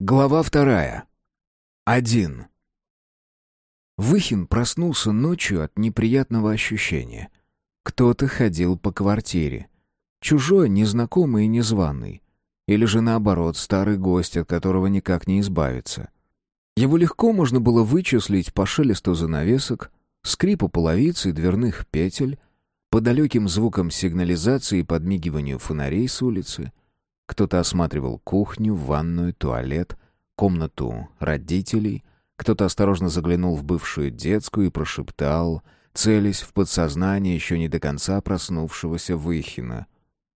Глава вторая. Один. Выхин проснулся ночью от неприятного ощущения. Кто-то ходил по квартире. Чужой, незнакомый и незваный. Или же наоборот, старый гость, от которого никак не избавиться. Его легко можно было вычислить по шелесту занавесок, скрипу половиц и дверных петель, по далеким звукам сигнализации и подмигиванию фонарей с улицы — кто-то осматривал кухню, ванную, туалет, комнату родителей. Кто-то осторожно заглянул в бывшую детскую и прошептал, целясь в подсознание еще не до конца проснувшегося Выхина.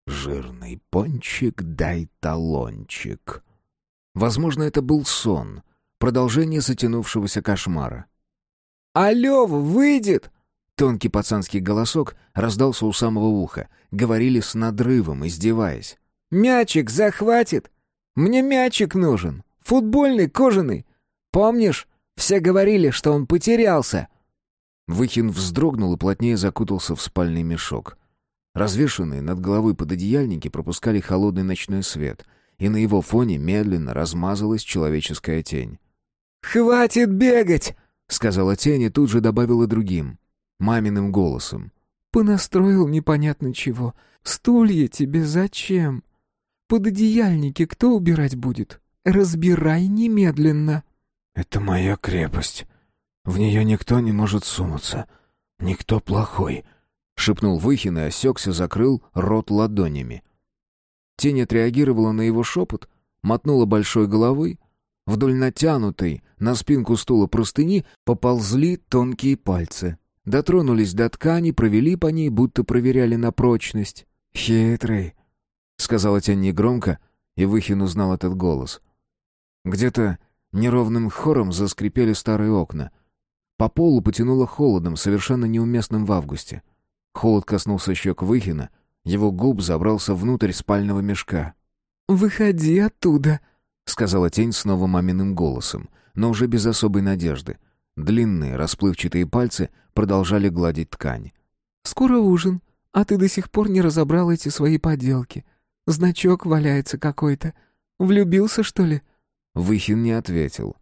«Жирный пончик, дай талончик». Возможно, это был сон, продолжение затянувшегося кошмара. «Алло, выйдет!» Тонкий пацанский голосок раздался у самого уха. Говорили с надрывом, издеваясь. Мячик захватит? Мне мячик нужен. Футбольный, кожаный. Помнишь, все говорили, что он потерялся?» Выхин вздрогнул и плотнее закутался в спальный мешок. Развешенные над головой пододеяльники пропускали холодный ночной свет, и на его фоне медленно размазалась человеческая тень. «Хватит бегать!» — сказала тень и тут же добавила другим, маминым голосом. «Понастроил непонятно чего. Стулья тебе зачем?» Пододеяльники кто убирать будет? Разбирай немедленно». «Это моя крепость. В нее никто не может сунуться. Никто плохой», — шепнул Выхин и осекся, закрыл рот ладонями. Тень отреагировала на его шепот, мотнула большой головой. Вдоль натянутой на спинку стула простыни поползли тонкие пальцы. Дотронулись до ткани, провели по ней, будто проверяли на прочность. «Хитрый», сказала тень негромко, и Выхин узнал этот голос. Где-то неровным хором заскрипели старые окна. По полу потянуло холодом, совершенно неуместным в августе. Холод коснулся щек Выхина, его губ забрался внутрь спального мешка. «Выходи оттуда», — сказала тень снова маминым голосом, но уже без особой надежды. Длинные расплывчатые пальцы продолжали гладить ткань. «Скоро ужин, а ты до сих пор не разобрал эти свои поделки. Значок валяется какой-то. Влюбился, что ли?» Выхин не ответил.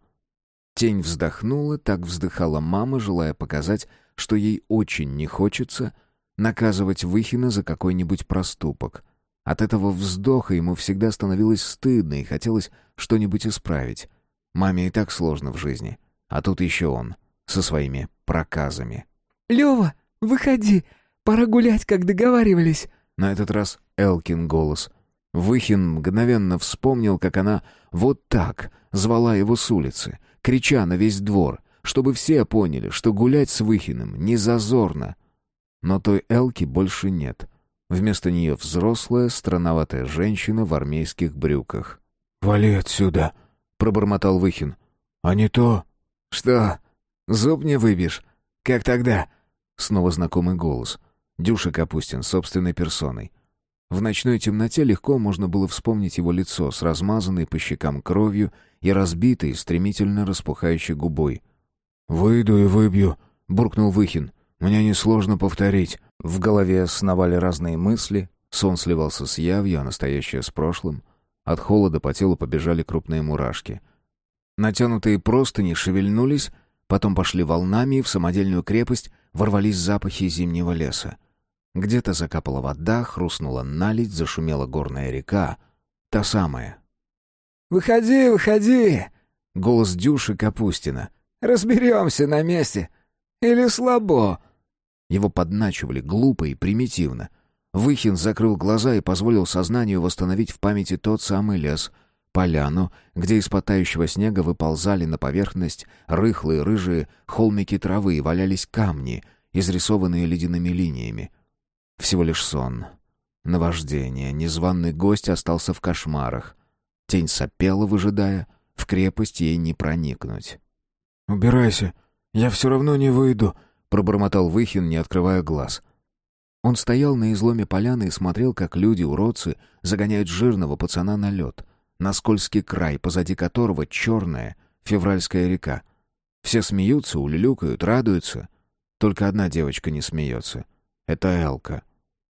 Тень вздохнула, так вздыхала мама, желая показать, что ей очень не хочется наказывать Выхина за какой-нибудь проступок. От этого вздоха ему всегда становилось стыдно и хотелось что-нибудь исправить. Маме и так сложно в жизни, а тут еще он со своими проказами. «Лева, выходи, пора гулять, как договаривались». На этот раз Элкин голос. Выхин мгновенно вспомнил, как она вот так звала его с улицы, крича на весь двор, чтобы все поняли, что гулять с Выхиным не зазорно. Но той Элки больше нет. Вместо нее взрослая, странноватая женщина в армейских брюках. «Вали отсюда!» — пробормотал Выхин. «А не то...» «Что? Зуб не выбьешь? Как тогда?» Снова знакомый голос. Дюша Капустин собственной персоной. В ночной темноте легко можно было вспомнить его лицо с размазанной по щекам кровью и разбитой, стремительно распухающей губой. «Выйду и выбью», — буркнул Выхин. «Мне несложно повторить». В голове сновали разные мысли, сон сливался с явью, а настоящее с прошлым. От холода по телу побежали крупные мурашки. Натянутые простыни шевельнулись, потом пошли волнами, и в самодельную крепость ворвались запахи зимнего леса. Где-то закапала вода, хрустнула наледь, зашумела горная река. Та самая. «Выходи, выходи!» — голос Дюши Капустина. «Разберемся на месте. Или слабо?» Его подначивали глупо и примитивно. Выхин закрыл глаза и позволил сознанию восстановить в памяти тот самый лес, поляну, где из потающего снега выползали на поверхность рыхлые рыжие холмики травы и валялись камни, изрисованные ледяными линиями. Всего лишь сон. Наваждение. Незваный гость остался в кошмарах. Тень сопела, выжидая. В крепость ей не проникнуть. «Убирайся. Я все равно не выйду», — пробормотал Выхин, не открывая глаз. Он стоял на изломе поляны и смотрел, как люди-уродцы загоняют жирного пацана на лед, на скользкий край, позади которого черная февральская река. Все смеются, улюлюкают, радуются. Только одна девочка не смеется. Это Элка.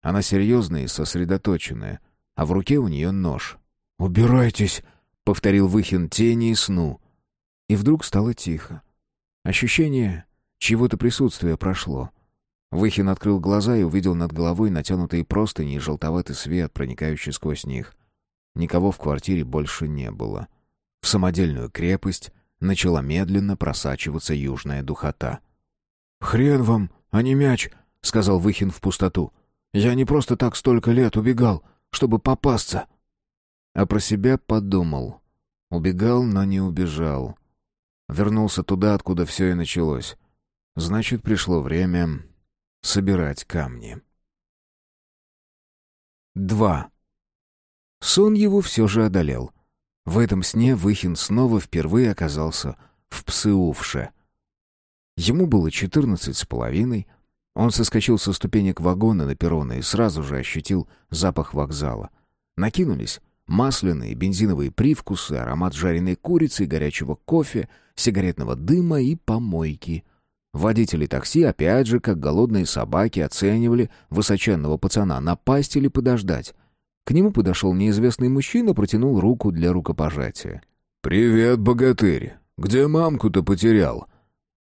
Она серьезная и сосредоточенная, а в руке у нее нож. «Убирайтесь!» повторил Выхин тени и сну. И вдруг стало тихо. Ощущение чего-то присутствия прошло. Выхин открыл глаза и увидел над головой натянутые простыни и желтоватый свет, проникающий сквозь них. Никого в квартире больше не было. В самодельную крепость начала медленно просачиваться южная духота. «Хрен вам, а не мяч!» — сказал Выхин в пустоту. «Я не просто так столько лет убегал, чтобы попасться!» А про себя подумал. Убегал, но не убежал. Вернулся туда, откуда все и началось. Значит, пришло время собирать камни. 2. Сон его все же одолел. В этом сне Выхин снова впервые оказался в Псыувше. Ему было четырнадцать с половиной. Он соскочил со ступенек вагона на перрона и сразу же ощутил запах вокзала. Накинулись масляные бензиновые привкусы, аромат жареной курицы и горячего кофе, сигаретного дыма и помойки — Водители такси, опять же, как голодные собаки, оценивали высоченного пацана, напасть или подождать. К нему подошел неизвестный мужчина, протянул руку для рукопожатия. «Привет, богатырь! Где мамку-то потерял?»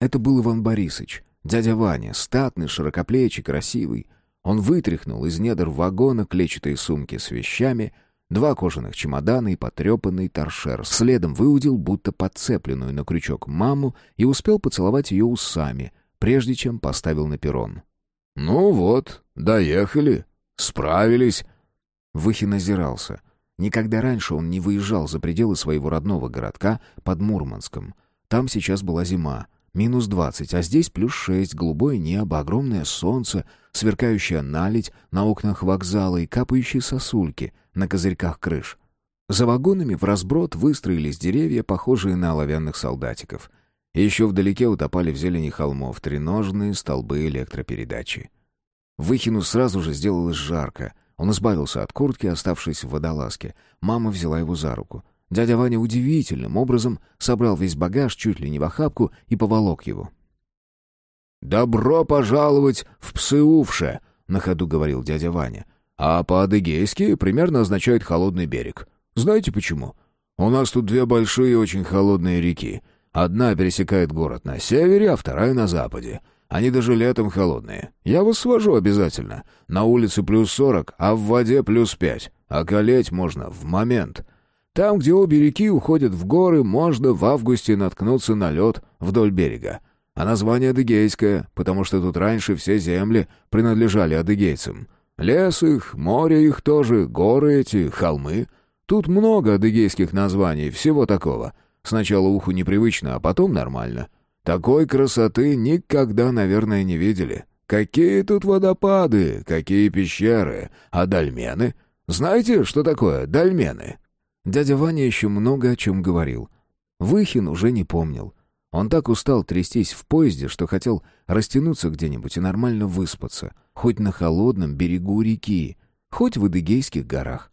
Это был Иван Борисович, дядя Ваня, статный, широкоплечий, красивый. Он вытряхнул из недр вагона клетчатые сумки с вещами, Два кожаных чемодана и потрепанный торшер. Следом выудил, будто подцепленную на крючок маму, и успел поцеловать ее усами, прежде чем поставил на перрон. «Ну вот, доехали. Справились». Выхин озирался. Никогда раньше он не выезжал за пределы своего родного городка под Мурманском. Там сейчас была зима, минус двадцать, а здесь плюс шесть, голубое небо, огромное солнце, сверкающая наледь на окнах вокзала и капающие сосульки — на козырьках крыш. За вагонами в разброд выстроились деревья, похожие на оловянных солдатиков. Еще вдалеке утопали в зелени холмов треножные столбы электропередачи. Выхину сразу же сделалось жарко. Он избавился от куртки, оставшись в водолазке. Мама взяла его за руку. Дядя Ваня удивительным образом собрал весь багаж чуть ли не в охапку и поволок его. «Добро пожаловать в Псыувше!» — на ходу говорил дядя Ваня. А по-адыгейски примерно означает «холодный берег». Знаете почему? У нас тут две большие очень холодные реки. Одна пересекает город на севере, а вторая на западе. Они даже летом холодные. Я вас свожу обязательно. На улице плюс сорок, а в воде плюс пять. А колеть можно в момент. Там, где обе реки уходят в горы, можно в августе наткнуться на лед вдоль берега. А название адыгейское, потому что тут раньше все земли принадлежали адыгейцам. Лес их, море их тоже, горы эти, холмы. Тут много адыгейских названий, всего такого. Сначала уху непривычно, а потом нормально. Такой красоты никогда, наверное, не видели. Какие тут водопады, какие пещеры, а дольмены? Знаете, что такое дольмены?» Дядя Ваня еще много о чем говорил. Выхин уже не помнил. Он так устал трястись в поезде, что хотел растянуться где-нибудь и нормально выспаться — хоть на холодном берегу реки, хоть в Адыгейских горах.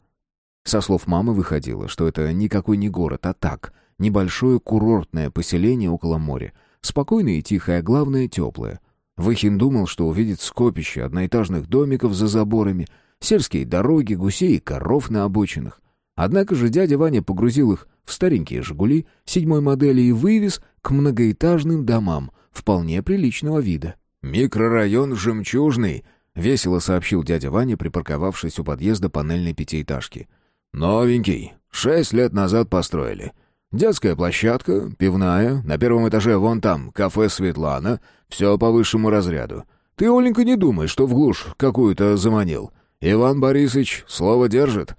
Со слов мамы выходило, что это никакой не город, а так, небольшое курортное поселение около моря, спокойное и тихое, а главное теплое. Выхин думал, что увидит скопище одноэтажных домиков за заборами, сельские дороги, гусей и коров на обочинах. Однако же дядя Ваня погрузил их в старенькие «Жигули» седьмой модели и вывез к многоэтажным домам вполне приличного вида. «Микрорайон Жемчужный», — весело сообщил дядя Ваня, припарковавшись у подъезда панельной пятиэтажки. «Новенький. Шесть лет назад построили. Детская площадка, пивная, на первом этаже вон там кафе «Светлана», все по высшему разряду. Ты, Оленька, не думай, что в глушь какую-то заманил. Иван Борисович слово держит».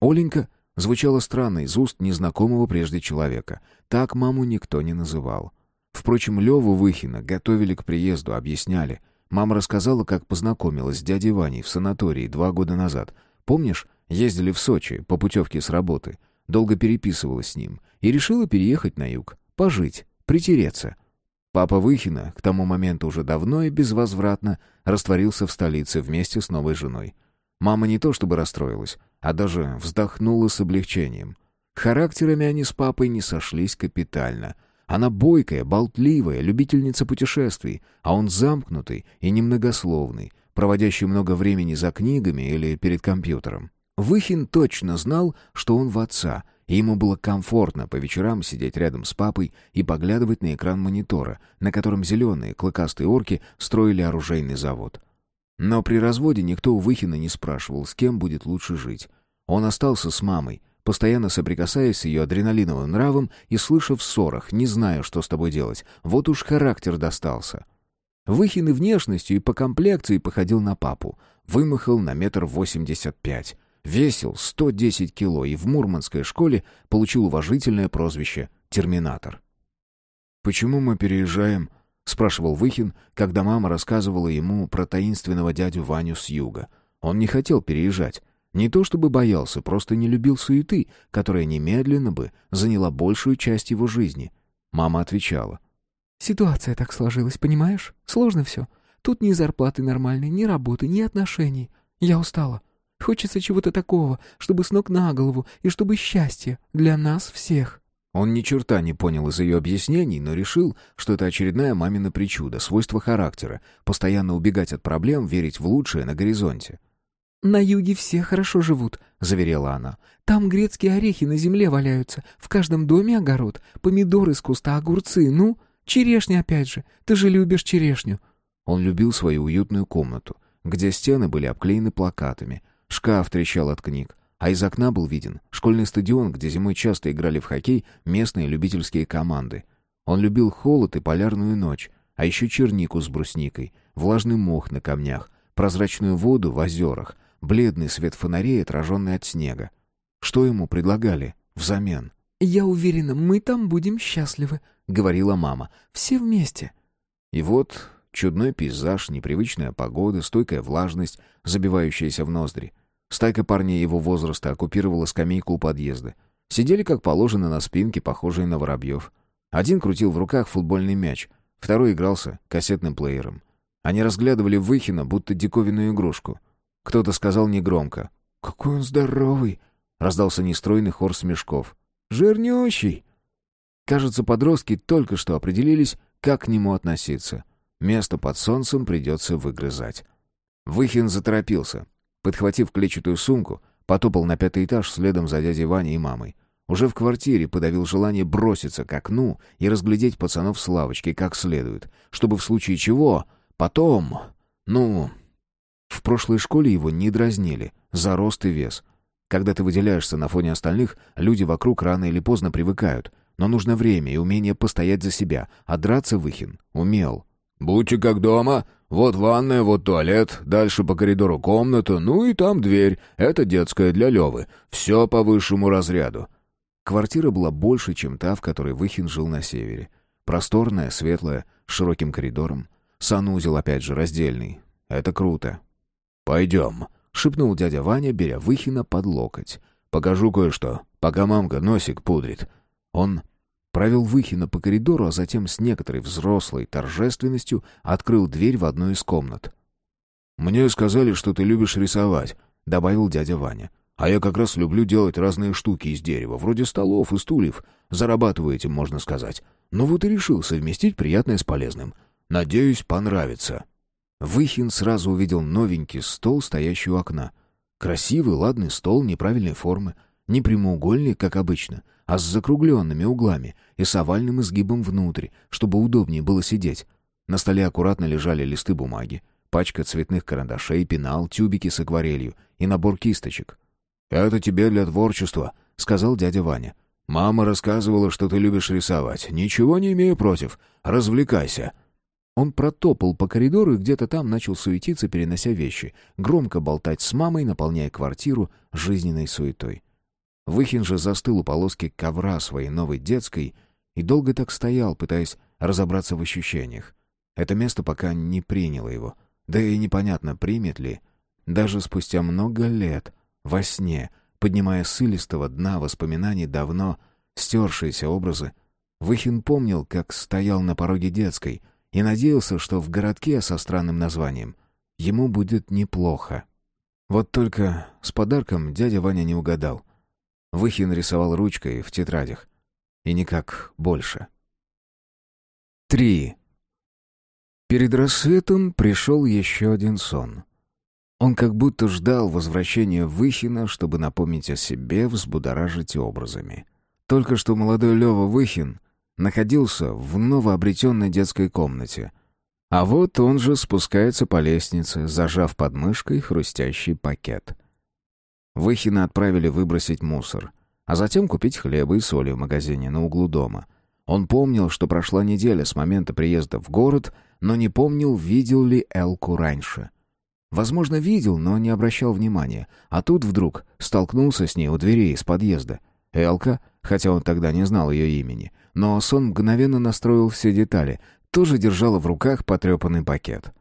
Оленька звучало странно из уст незнакомого прежде человека. Так маму никто не называл. Впрочем, Леву Выхина готовили к приезду, объясняли. Мама рассказала, как познакомилась с дядей Ваней в санатории два года назад. Помнишь, ездили в Сочи по путевке с работы. Долго переписывалась с ним. И решила переехать на юг. Пожить, притереться. Папа Выхина к тому моменту уже давно и безвозвратно растворился в столице вместе с новой женой. Мама не то чтобы расстроилась, а даже вздохнула с облегчением. Характерами они с папой не сошлись капитально — она бойкая, болтливая, любительница путешествий, а он замкнутый и немногословный, проводящий много времени за книгами или перед компьютером. Выхин точно знал, что он в отца, и ему было комфортно по вечерам сидеть рядом с папой и поглядывать на экран монитора, на котором зеленые клыкастые орки строили оружейный завод. Но при разводе никто у Выхина не спрашивал, с кем будет лучше жить. Он остался с мамой, постоянно соприкасаясь с ее адреналиновым нравом и слыша в ссорах, не зная, что с тобой делать. Вот уж характер достался. Выхин и внешностью, и по комплекции походил на папу. Вымахал на метр восемьдесят пять. Весил 110 кило и в мурманской школе получил уважительное прозвище «Терминатор». «Почему мы переезжаем?» — спрашивал Выхин, когда мама рассказывала ему про таинственного дядю Ваню с юга. Он не хотел переезжать. Не то чтобы боялся, просто не любил суеты, которая немедленно бы заняла большую часть его жизни. Мама отвечала. «Ситуация так сложилась, понимаешь? Сложно все. Тут ни зарплаты нормальной, ни работы, ни отношений. Я устала. Хочется чего-то такого, чтобы с ног на голову, и чтобы счастье для нас всех». Он ни черта не понял из ее объяснений, но решил, что это очередная мамина причуда, свойство характера, постоянно убегать от проблем, верить в лучшее на горизонте. «На юге все хорошо живут», — заверяла она. «Там грецкие орехи на земле валяются, в каждом доме огород, помидоры с куста, огурцы, ну, черешня опять же, ты же любишь черешню». Он любил свою уютную комнату, где стены были обклеены плакатами, шкаф трещал от книг, а из окна был виден школьный стадион, где зимой часто играли в хоккей местные любительские команды. Он любил холод и полярную ночь, а еще чернику с брусникой, влажный мох на камнях, прозрачную воду в озерах — бледный свет фонарей, отраженный от снега. Что ему предлагали взамен? «Я уверена, мы там будем счастливы», — говорила мама. «Все вместе». И вот чудной пейзаж, непривычная погода, стойкая влажность, забивающаяся в ноздри. Стайка парней его возраста оккупировала скамейку у подъезда. Сидели, как положено, на спинке, похожие на воробьев. Один крутил в руках футбольный мяч, второй игрался кассетным плеером. Они разглядывали Выхина, будто диковинную игрушку. Кто-то сказал негромко. «Какой он здоровый!» Раздался нестройный хор смешков. «Жирнющий!» Кажется, подростки только что определились, как к нему относиться. Место под солнцем придется выгрызать. Выхин заторопился. Подхватив клетчатую сумку, потопал на пятый этаж следом за дядей Ваней и мамой. Уже в квартире подавил желание броситься к окну и разглядеть пацанов с лавочки как следует, чтобы в случае чего потом... Ну, в прошлой школе его не дразнили за рост и вес. Когда ты выделяешься на фоне остальных, люди вокруг рано или поздно привыкают. Но нужно время и умение постоять за себя, а драться Выхин умел. «Будьте как дома. Вот ванная, вот туалет, дальше по коридору комната, ну и там дверь. Это детская для Левы. Все по высшему разряду». Квартира была больше, чем та, в которой Выхин жил на севере. Просторная, светлая, с широким коридором. Санузел, опять же, раздельный. Это круто. «Пойдем», — шепнул дядя Ваня, беря Выхина под локоть. «Покажу кое-что, пока мамка носик пудрит». Он провел Выхина по коридору, а затем с некоторой взрослой торжественностью открыл дверь в одну из комнат. «Мне сказали, что ты любишь рисовать», — добавил дядя Ваня. «А я как раз люблю делать разные штуки из дерева, вроде столов и стульев. Зарабатываю этим, можно сказать. Но вот и решил совместить приятное с полезным. Надеюсь, понравится». Выхин сразу увидел новенький стол, стоящий у окна. Красивый, ладный стол неправильной формы, не прямоугольный, как обычно, а с закругленными углами и с овальным изгибом внутрь, чтобы удобнее было сидеть. На столе аккуратно лежали листы бумаги, пачка цветных карандашей, пенал, тюбики с акварелью и набор кисточек. «Это тебе для творчества», — сказал дядя Ваня. «Мама рассказывала, что ты любишь рисовать. Ничего не имею против. Развлекайся». Он протопал по коридору и где-то там начал суетиться, перенося вещи, громко болтать с мамой, наполняя квартиру жизненной суетой. Выхин же застыл у полоски ковра своей новой детской и долго так стоял, пытаясь разобраться в ощущениях. Это место пока не приняло его. Да и непонятно, примет ли. Даже спустя много лет, во сне, поднимая с илистого дна воспоминаний давно стершиеся образы, Выхин помнил, как стоял на пороге детской — и надеялся, что в городке со странным названием ему будет неплохо. Вот только с подарком дядя Ваня не угадал. Выхин рисовал ручкой в тетрадях. И никак больше. Три. Перед рассветом пришел еще один сон. Он как будто ждал возвращения Выхина, чтобы напомнить о себе, взбудоражить образами. Только что молодой Лёва Выхин находился в новообретенной детской комнате. А вот он же спускается по лестнице, зажав под мышкой хрустящий пакет. Выхина отправили выбросить мусор, а затем купить хлеба и соли в магазине на углу дома. Он помнил, что прошла неделя с момента приезда в город, но не помнил, видел ли Элку раньше — Возможно, видел, но не обращал внимания. А тут вдруг столкнулся с ней у дверей из подъезда. Элка, хотя он тогда не знал ее имени, но сон мгновенно настроил все детали, тоже держала в руках потрепанный пакет.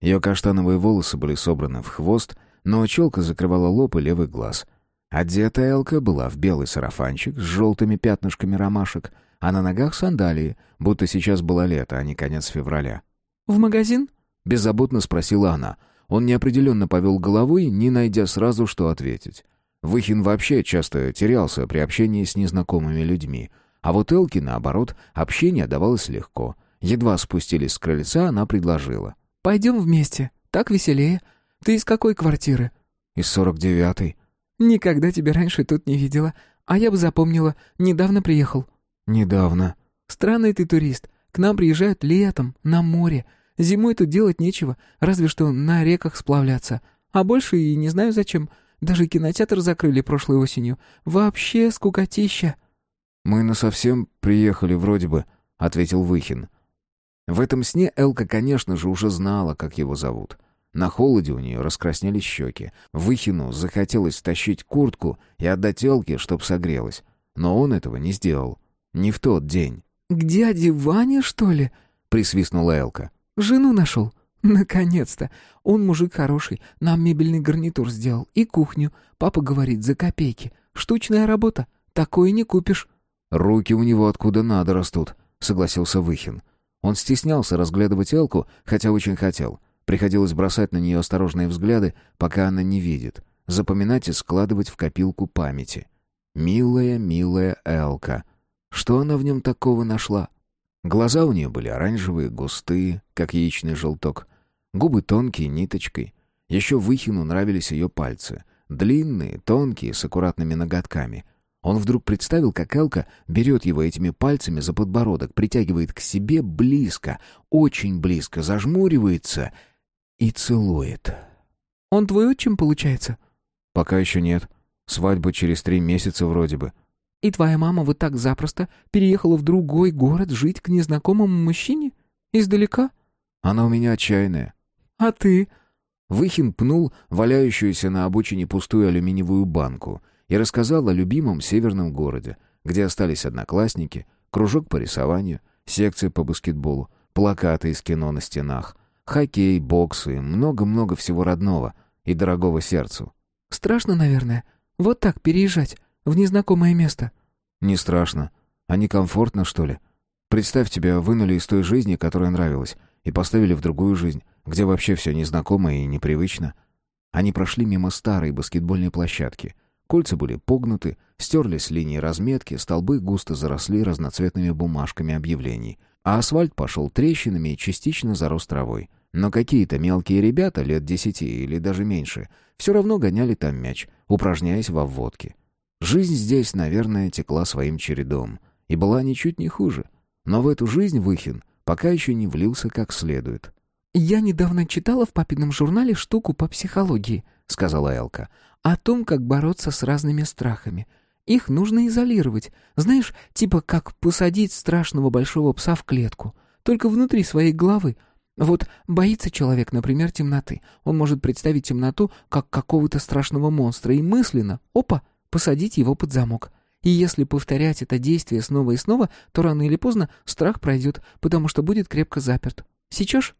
Ее каштановые волосы были собраны в хвост, но челка закрывала лоб и левый глаз. Одета Элка была в белый сарафанчик с желтыми пятнышками ромашек, а на ногах сандалии, будто сейчас было лето, а не конец февраля. «В магазин?» — беззаботно спросила она — он неопределенно повел головой, не найдя сразу, что ответить. Выхин вообще часто терялся при общении с незнакомыми людьми. А вот Элке, наоборот, общение давалось легко. Едва спустились с крыльца, она предложила. «Пойдем вместе, так веселее. Ты из какой квартиры?» «Из сорок девятой». «Никогда тебя раньше тут не видела. А я бы запомнила, недавно приехал». «Недавно». «Странный ты турист. К нам приезжают летом, на море. Зимой тут делать нечего, разве что на реках сплавляться. А больше и не знаю зачем. Даже кинотеатр закрыли прошлой осенью. Вообще скукотища». «Мы насовсем приехали вроде бы», — ответил Выхин. В этом сне Элка, конечно же, уже знала, как его зовут. На холоде у нее раскраснелись щеки. Выхину захотелось тащить куртку и отдать Элке, чтоб согрелась. Но он этого не сделал. Не в тот день. «К дяде Ване, что ли?» — присвистнула Элка. Жену нашел. Наконец-то. Он мужик хороший, нам мебельный гарнитур сделал и кухню. Папа говорит, за копейки. Штучная работа. Такое не купишь. Руки у него откуда надо растут, согласился Выхин. Он стеснялся разглядывать Элку, хотя очень хотел. Приходилось бросать на нее осторожные взгляды, пока она не видит. Запоминать и складывать в копилку памяти. Милая, милая Элка. Что она в нем такого нашла? Глаза у нее были оранжевые, густые, как яичный желток. Губы тонкие, ниточкой. Еще Выхину нравились ее пальцы. Длинные, тонкие, с аккуратными ноготками. Он вдруг представил, как Элка берет его этими пальцами за подбородок, притягивает к себе близко, очень близко, зажмуривается и целует. «Он твой отчим, получается?» «Пока еще нет. Свадьба через три месяца вроде бы». И твоя мама вот так запросто переехала в другой город жить к незнакомому мужчине? Издалека?» «Она у меня отчаянная». «А ты?» Выхин пнул валяющуюся на обочине пустую алюминиевую банку и рассказал о любимом северном городе, где остались одноклассники, кружок по рисованию, секция по баскетболу, плакаты из кино на стенах, хоккей, боксы, много-много всего родного и дорогого сердцу. «Страшно, наверное, вот так переезжать в незнакомое место?» «Не страшно. А не комфортно, что ли? Представь, тебя вынули из той жизни, которая нравилась, и поставили в другую жизнь, где вообще все незнакомо и непривычно». Они прошли мимо старой баскетбольной площадки. Кольца были погнуты, стерлись линии разметки, столбы густо заросли разноцветными бумажками объявлений. А асфальт пошел трещинами и частично зарос травой. Но какие-то мелкие ребята, лет десяти или даже меньше, все равно гоняли там мяч, упражняясь во вводке. Жизнь здесь, наверное, текла своим чередом и была ничуть не хуже. Но в эту жизнь Выхин пока еще не влился как следует. «Я недавно читала в папином журнале штуку по психологии», — сказала Элка, «о том, как бороться с разными страхами. Их нужно изолировать. Знаешь, типа как посадить страшного большого пса в клетку, только внутри своей головы. Вот боится человек, например, темноты. Он может представить темноту как какого-то страшного монстра и мысленно, опа, посадить его под замок. И если повторять это действие снова и снова, то рано или поздно страх пройдет, потому что будет крепко заперт. Сечешь?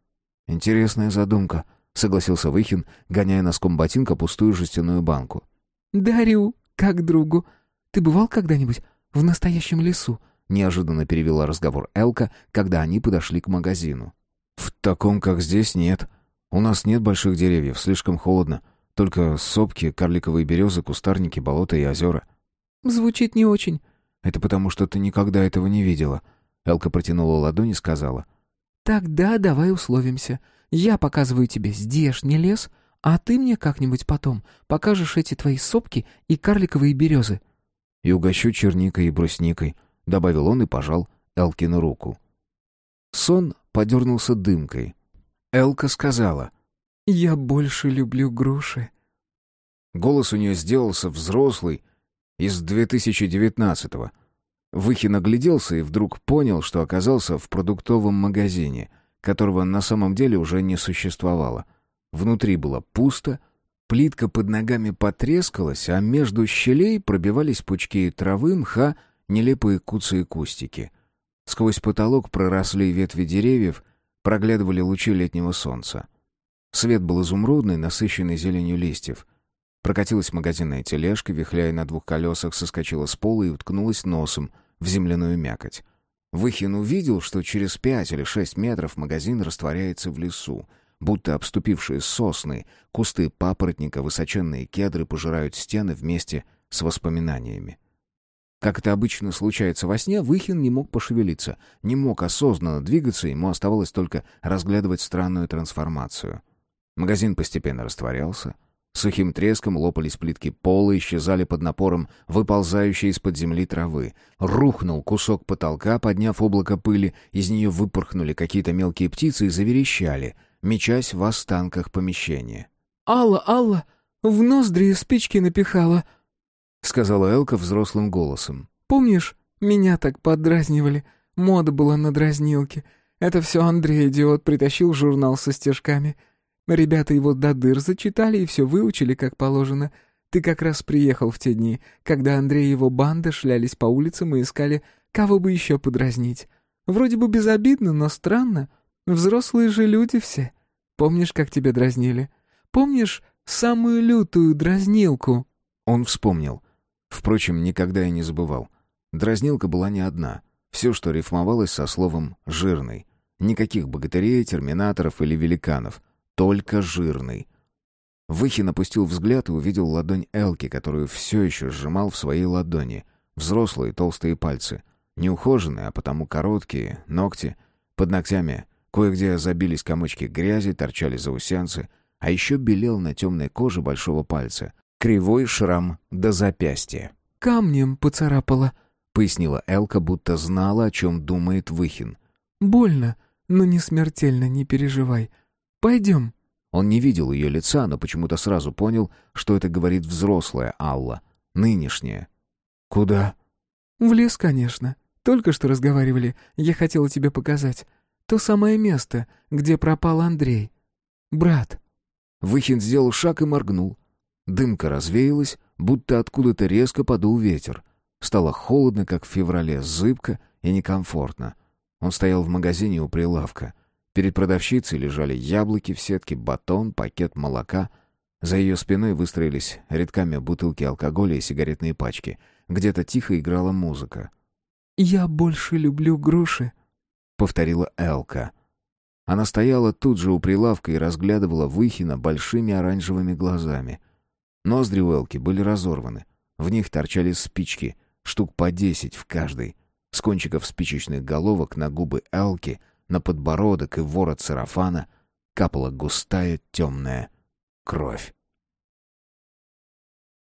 «Интересная задумка», — согласился Выхин, гоняя носком ботинка пустую жестяную банку. «Дарю, как другу. Ты бывал когда-нибудь в настоящем лесу?» — неожиданно перевела разговор Элка, когда они подошли к магазину. «В таком, как здесь, нет. У нас нет больших деревьев, слишком холодно. Только сопки, карликовые березы, кустарники, болота и озера. Звучит не очень. Это потому, что ты никогда этого не видела. Элка протянула ладонь и сказала. Тогда давай условимся. Я показываю тебе здешний лес, А ты мне как-нибудь потом покажешь эти твои сопки и карликовые березы». «И угощу черникой и брусникой», — добавил он и пожал Элкину руку. Сон подернулся дымкой. Элка сказала. «Я больше люблю груши». Голос у нее сделался взрослый, из 2019-го. Выхин огляделся и вдруг понял, что оказался в продуктовом магазине, которого на самом деле уже не существовало. Внутри было пусто, плитка под ногами потрескалась, а между щелей пробивались пучки травы, мха, нелепые куцы и кустики. Сквозь потолок проросли ветви деревьев, проглядывали лучи летнего солнца. Свет был изумрудный, насыщенный зеленью листьев — Прокатилась магазинная тележка, вихляя на двух колесах, соскочила с пола и уткнулась носом в земляную мякоть. Выхин увидел, что через пять или шесть метров магазин растворяется в лесу, будто обступившие сосны, кусты папоротника, высоченные кедры пожирают стены вместе с воспоминаниями. Как это обычно случается во сне, Выхин не мог пошевелиться, не мог осознанно двигаться, ему оставалось только разглядывать странную трансформацию. Магазин постепенно растворялся, Сухим треском лопались плитки пола, исчезали под напором выползающей из-под земли травы. Рухнул кусок потолка, подняв облако пыли, из нее выпорхнули какие-то мелкие птицы и заверещали, мечась в останках помещения. «Алла, Алла, в ноздри спички напихала», — сказала Элка взрослым голосом. «Помнишь, меня так подразнивали? Мода была на дразнилке. Это все Андрей, идиот, притащил журнал со стежками». Ребята его до дыр зачитали и все выучили как положено. Ты как раз приехал в те дни, когда Андрей и его банда шлялись по улицам и искали, кого бы еще подразнить. Вроде бы безобидно, но странно. Взрослые же люди все. Помнишь, как тебя дразнили? Помнишь самую лютую дразнилку?» Он вспомнил. Впрочем, никогда и не забывал. Дразнилка была не одна. Все, что рифмовалось со словом «жирный». Никаких богатырей, терминаторов или великанов только жирный. Выхин опустил взгляд и увидел ладонь Элки, которую все еще сжимал в своей ладони. Взрослые толстые пальцы. Неухоженные, а потому короткие, ногти. Под ногтями кое-где забились комочки грязи, торчали заусенцы, а еще белел на темной коже большого пальца. Кривой шрам до запястья. «Камнем поцарапала», — пояснила Элка, будто знала, о чем думает Выхин. «Больно, но не смертельно, не переживай. Пойдем». Он не видел ее лица, но почему-то сразу понял, что это говорит взрослая Алла, нынешняя. «Куда?» «В лес, конечно. Только что разговаривали. Я хотела тебе показать. То самое место, где пропал Андрей. Брат». Выхин сделал шаг и моргнул. Дымка развеялась, будто откуда-то резко подул ветер. Стало холодно, как в феврале, зыбко и некомфортно. Он стоял в магазине у прилавка — Перед продавщицей лежали яблоки в сетке, батон, пакет молока. За ее спиной выстроились редками бутылки алкоголя и сигаретные пачки. Где-то тихо играла музыка. «Я больше люблю груши», — повторила Элка. Она стояла тут же у прилавка и разглядывала Выхина большими оранжевыми глазами. Ноздри у Элки были разорваны. В них торчали спички, штук по десять в каждой. С кончиков спичечных головок на губы Элки — на подбородок и ворот сарафана капала густая темная кровь.